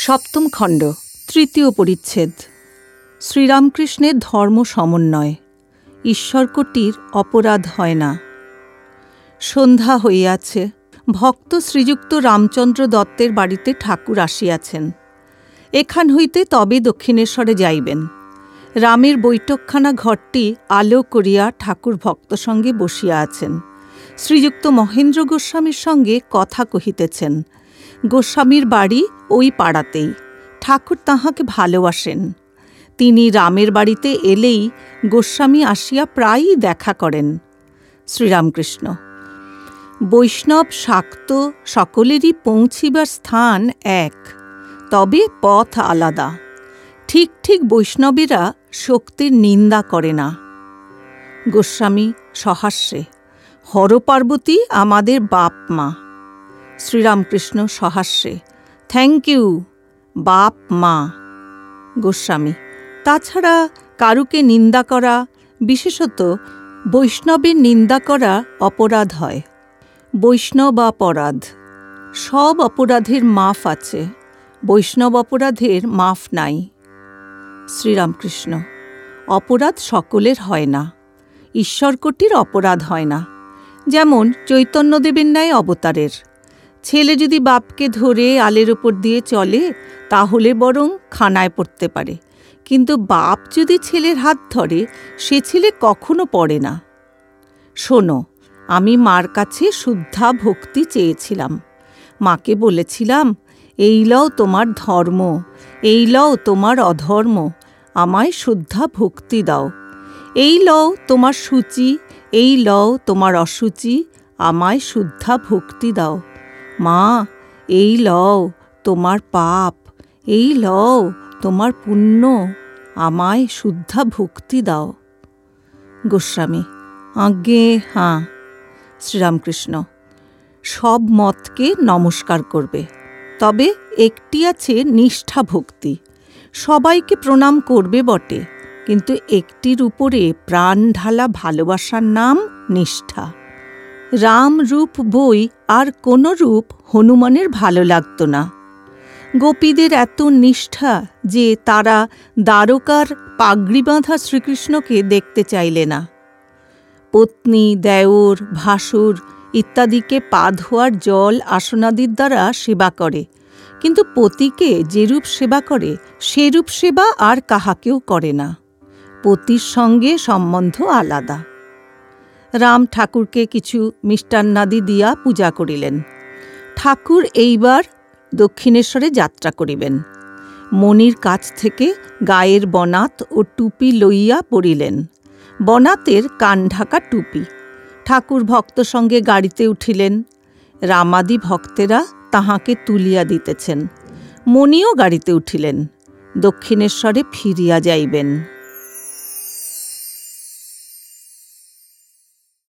সপ্তম খণ্ড, তৃতীয় পরিচ্ছেদ। শ্রীরামকৃষ্ণের ধর্ম সমন্বয়। ঈশ্বরকটির অপরাধ হয় না। সন্ধ্যা হইয়াছে। ভক্ত শ্রীযুক্ত রামচন্দ্র দত্তের বাড়িতে ঠাকুর আসিয়াছেন। এখান হইতে তবে দক্ষিণেশ্বরে যাইবেন। রামের বৈঠকখানা ঘরটি আলো করিয়া ঠাকুর ভক্ত সঙ্গে বসিয়া আছেন। শ্রীযুক্ত মহেন্দ্র গোস্বামীর সঙ্গে কথা কহিতেছেন। গোস্বামীর বাড়ি ওই পাড়াতেই। ঠাকুর তাহাকে ভালোবাসেন। তিনি রামের বাড়িতে এলেই গোস্বামী আসিয়া প্রায়ই দেখা করেন। শ্রীরামকৃষ্ণ। বৈষ্ণব শাক্ত সকলেরই পৌঁছিবার স্থান এক, তবে পথ আলাদা। ঠিক ঠিক বৈষ্ণবেরা শক্তির নিন্দা করে না। গোস্বামী সহাস্যে, হরপার্বতী আমাদের বাপ মা। শ্রীরামকৃষ্ণ সহাস্যে। থ্যাংক ইউ বাপ, মা। গোস্বামী, তাছাড়া কারুকে নিন্দা করা, বিশেষত বৈষ্ণবের নিন্দা করা অপরাধ হয়। বৈষ্ণব অপরাধ, সব অপরাধের মাফ আছে, বৈষ্ণব অপরাধের মাফ নাই। শ্রীরামকৃষ্ণ, অপরাধ সকলের হয় না, ঈশ্বরকটির অপরাধ হয় না। যেমন চৈতন্যদেবের ন্যায় অবতারের ছেলে যদি বাপকে ধরে আলের ওপর দিয়ে চলে, তাহলে বরং খানায় পড়তে পারে। কিন্তু বাপ যদি ছেলের হাত ধরে, সে ছেলে কখনো পড়ে না। শোনো, আমি মার কাছে শুদ্ধা ভক্তি চেয়েছিলাম। মাকে বলেছিলাম, এই লও তোমার ধর্ম, এই লও তোমার অধর্ম, আমায় শুদ্ধা ভক্তি দাও। এই লও তোমার সূচি, এই লও তোমার অসুচি, আমায় শুদ্ধা ভক্তি দাও। মা, এই লও তোমার পাপ, এই লও তোমার পুণ্য, আমায় শুদ্ধা ভক্তি দাও। গোস্বামী, আজ্ঞে, হাঁ। শ্রীরামকৃষ্ণ, সব মতকে নমস্কার করবে। তবে একটি আছে নিষ্ঠা ভক্তি। সবাইকে প্রণাম করবে বটে, কিন্তু একটির উপরে প্রাণ ঢালা ভালোবাসার নাম নিষ্ঠা। রাম রূপ বই আর কোনো রূপ হনুমানের ভালো লাগত না। গোপীদের এত নিষ্ঠা যে তারা দ্বারকার পাগড়ি বাঁধা শ্রীকৃষ্ণকে দেখতে চাইলে না। পত্নী, দেওর, ভাসুর ইত্যাদিকে পা ধোয়ার জল আসনাদির দ্বারা সেবা করে, কিন্তু পতিকে যেরূপ সেবা করে, সেরূপ সেবা আর কাহাকেও করে না। পতির সঙ্গে সম্বন্ধ আলাদা। রাম ঠাকুরকে কিছু মিষ্টান্নাদি দিয়া পূজা করিলেন। ঠাকুর এইবার দক্ষিণেশ্বরে যাত্রা করিবেন। মনির কাছ থেকে গায়ের বনাত ও টুপি লইয়া পড়িলেন। বনাতের কান ঢাকা টুপি। ঠাকুর ভক্ত সঙ্গে গাড়িতে উঠিলেন। রামাদি ভক্তেরা তাহাকে তুলিয়া দিতেছেন। মনিও গাড়িতে উঠিলেন। দক্ষিণেশ্বরে ফিরিয়া যাইবেন।